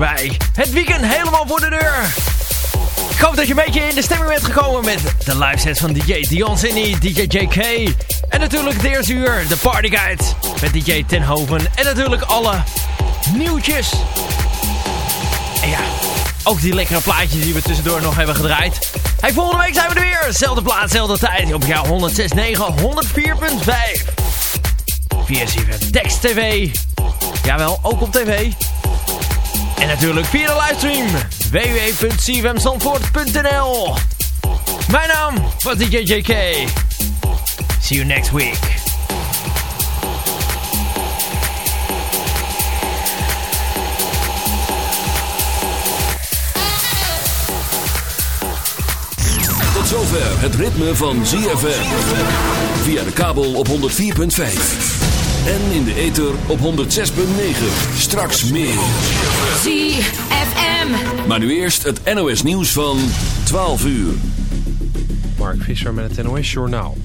Het weekend helemaal voor de deur. Ik hoop dat je een beetje in de stemming bent gekomen met de live sets van DJ Dion Zinny, DJ JK. En natuurlijk de uur, de Party Guide met DJ Tenhoven. En natuurlijk alle nieuwtjes. En ja, ook die lekkere plaatjes die we tussendoor nog hebben gedraaid. Hey, volgende week zijn we er weer. Zelfde plaats, zelfde tijd. Op jou 106.9, 104.5 via CFM Text TV. Jawel, ook op tv. En natuurlijk via de livestream www.cfmzandvoort.nl Mijn naam was DJ JK. See you next week. Tot zover het ritme van ZFM. Via de kabel op 104.5. En in de ether op 106.9. Straks meer. ZFM. Maar nu eerst het NOS nieuws van 12 uur. Mark Visser met het NOS Journaal.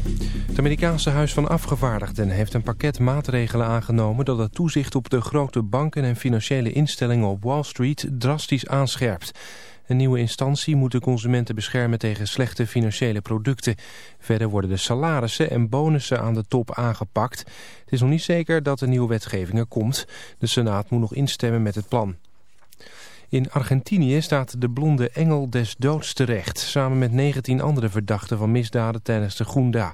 Het Amerikaanse Huis van Afgevaardigden heeft een pakket maatregelen aangenomen... dat het toezicht op de grote banken en financiële instellingen op Wall Street drastisch aanscherpt. Een nieuwe instantie moet de consumenten beschermen tegen slechte financiële producten. Verder worden de salarissen en bonussen aan de top aangepakt. Het is nog niet zeker dat de nieuwe wetgeving er komt. De Senaat moet nog instemmen met het plan. In Argentinië staat de blonde engel des doods terecht... samen met 19 andere verdachten van misdaden tijdens de Gunda.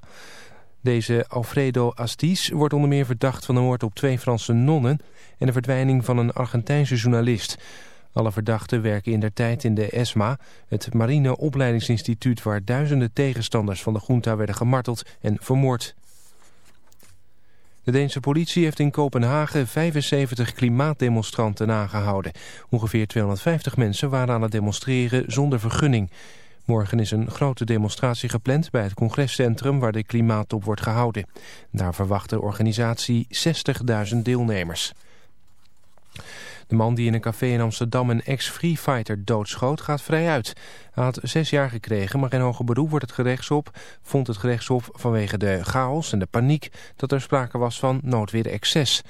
Deze Alfredo Astiz wordt onder meer verdacht van de moord op twee Franse nonnen... en de verdwijning van een Argentijnse journalist... Alle verdachten werken in der tijd in de ESMA, het marine opleidingsinstituut waar duizenden tegenstanders van de junta werden gemarteld en vermoord. De Deense politie heeft in Kopenhagen 75 klimaatdemonstranten aangehouden. Ongeveer 250 mensen waren aan het demonstreren zonder vergunning. Morgen is een grote demonstratie gepland bij het congrescentrum waar de klimaattop wordt gehouden. Daar verwacht de organisatie 60.000 deelnemers. De man die in een café in Amsterdam een ex-free fighter doodschoot gaat vrij uit. Hij had zes jaar gekregen, maar in hoger beroep wordt het gerechtshof, vond het gerechtshof vanwege de chaos en de paniek dat er sprake was van noodweer excess.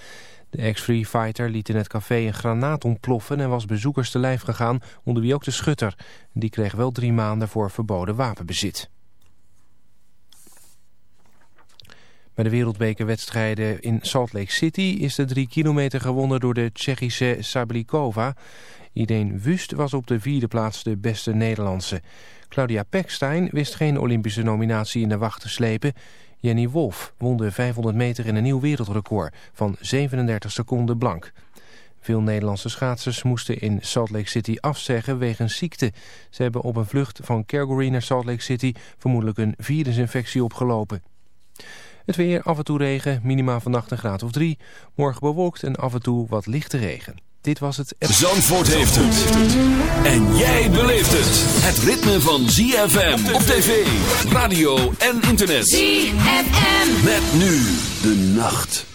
De ex-free fighter liet in het café een granaat ontploffen en was bezoekers te lijf gegaan, onder wie ook de schutter. Die kreeg wel drie maanden voor verboden wapenbezit. Bij de wereldbekerwedstrijden in Salt Lake City is de drie kilometer gewonnen door de Tsjechische Sablikova. Irene Wust was op de vierde plaats de beste Nederlandse. Claudia Pekstein wist geen Olympische nominatie in de wacht te slepen. Jenny Wolf won de 500 meter in een nieuw wereldrecord van 37 seconden blank. Veel Nederlandse schaatsers moesten in Salt Lake City afzeggen wegens ziekte. Ze hebben op een vlucht van Calgary naar Salt Lake City vermoedelijk een virusinfectie opgelopen. Het weer, af en toe regen, minimaal vannacht een graad of drie. Morgen bewolkt en af en toe wat lichte regen. Dit was het... Zandvoort heeft het. En jij beleeft het. Het ritme van ZFM op tv, radio en internet. ZFM. Met nu de nacht.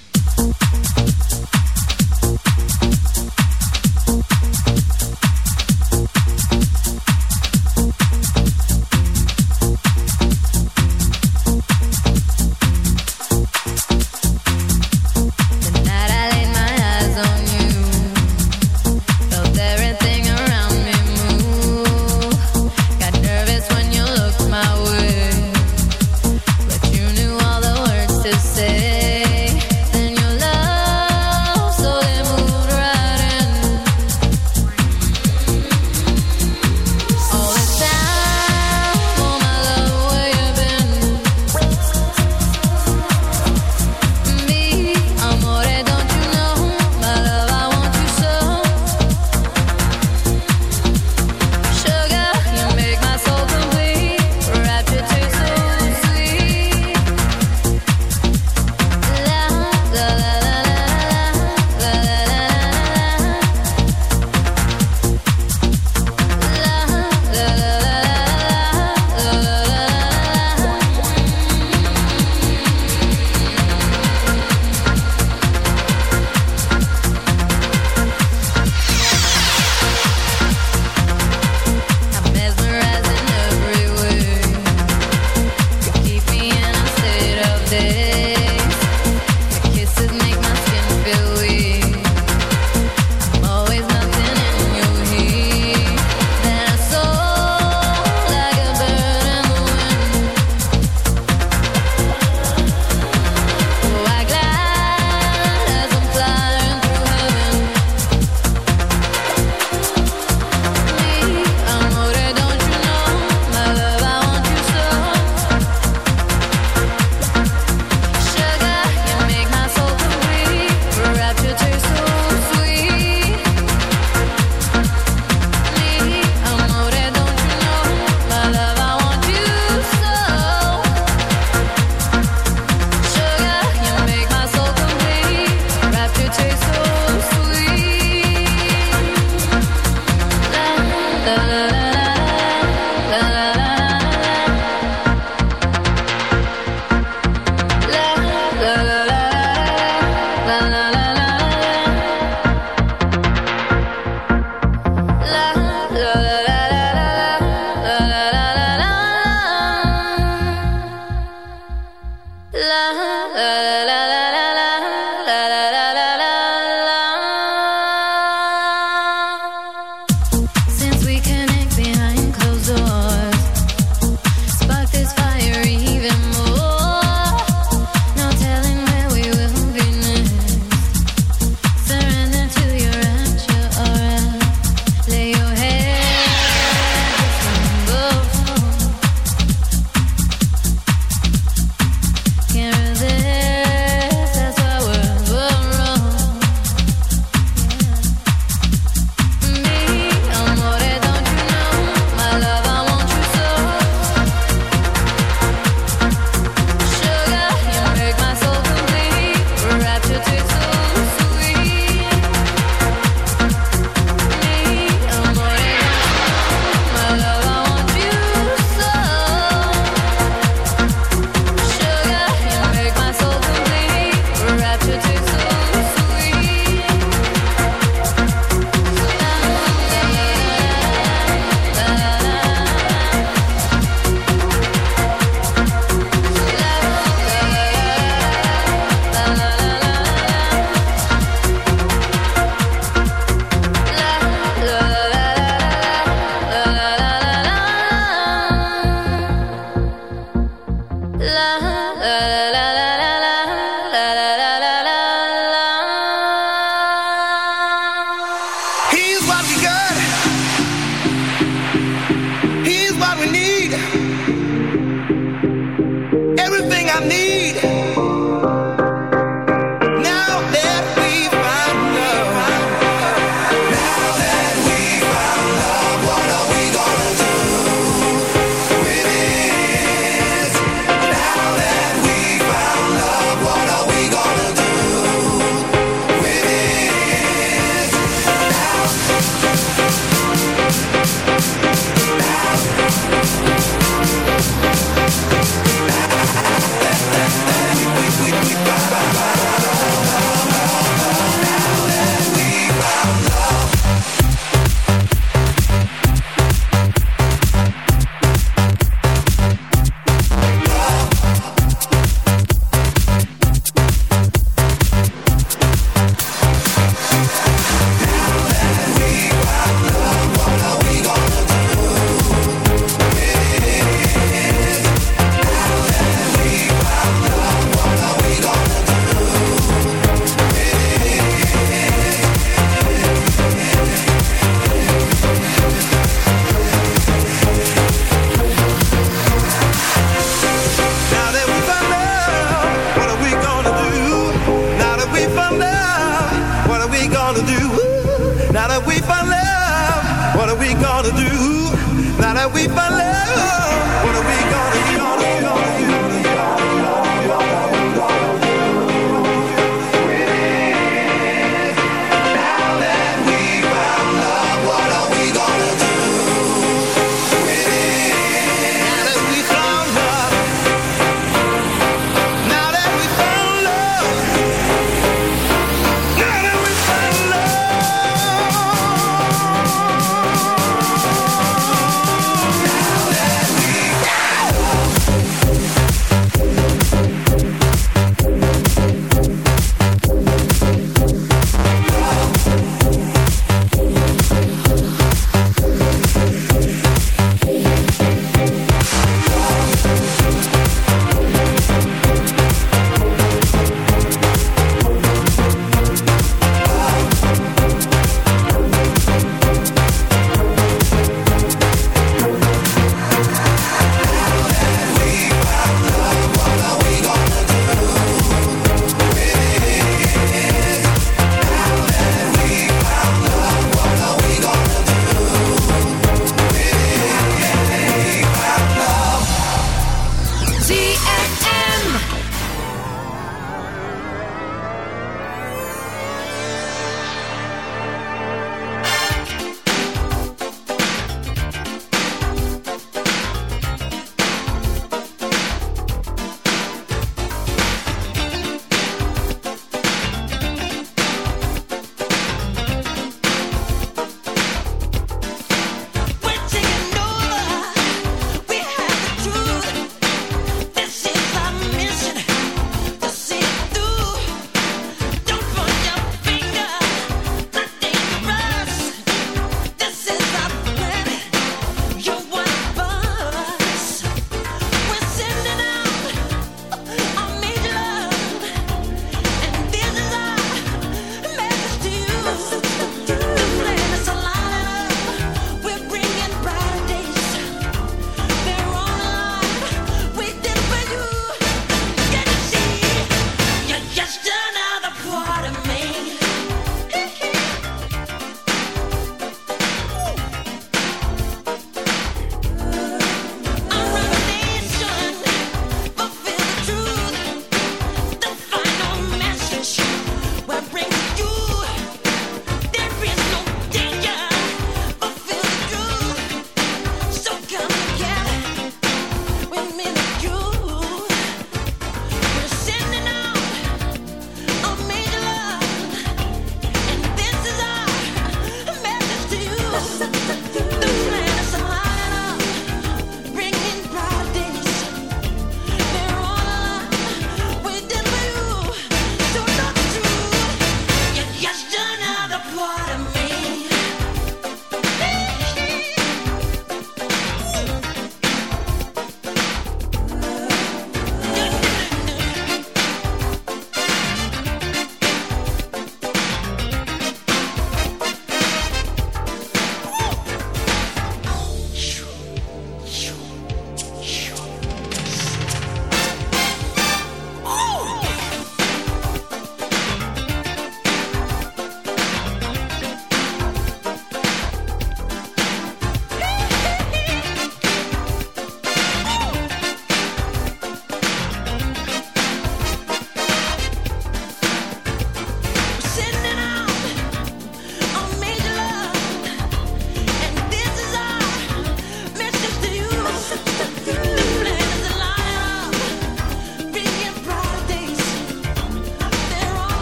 We found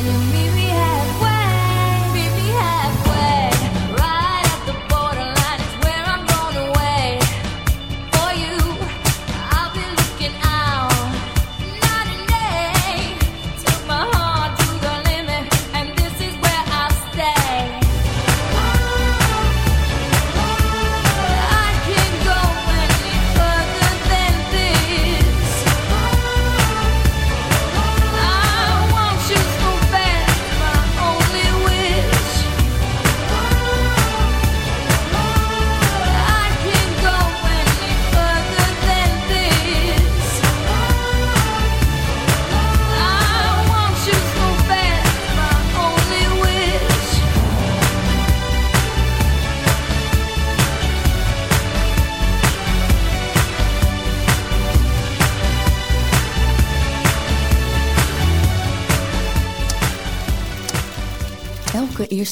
Can you meet me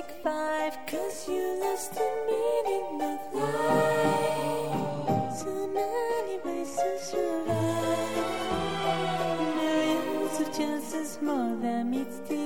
take five, cause you lost the meaning of life. Too many ways to survive. Millions of chances, more than meets the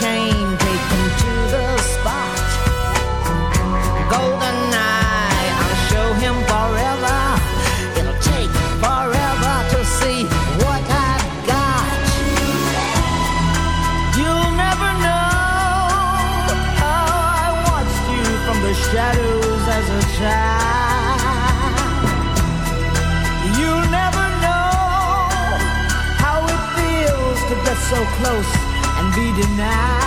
chain, take him to the spot. Golden eye, I'll show him forever. It'll take forever to see what I've got. You'll never know how I watched you from the shadows as a child. You'll never know how it feels to get so close you now.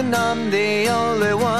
and I'm the only one.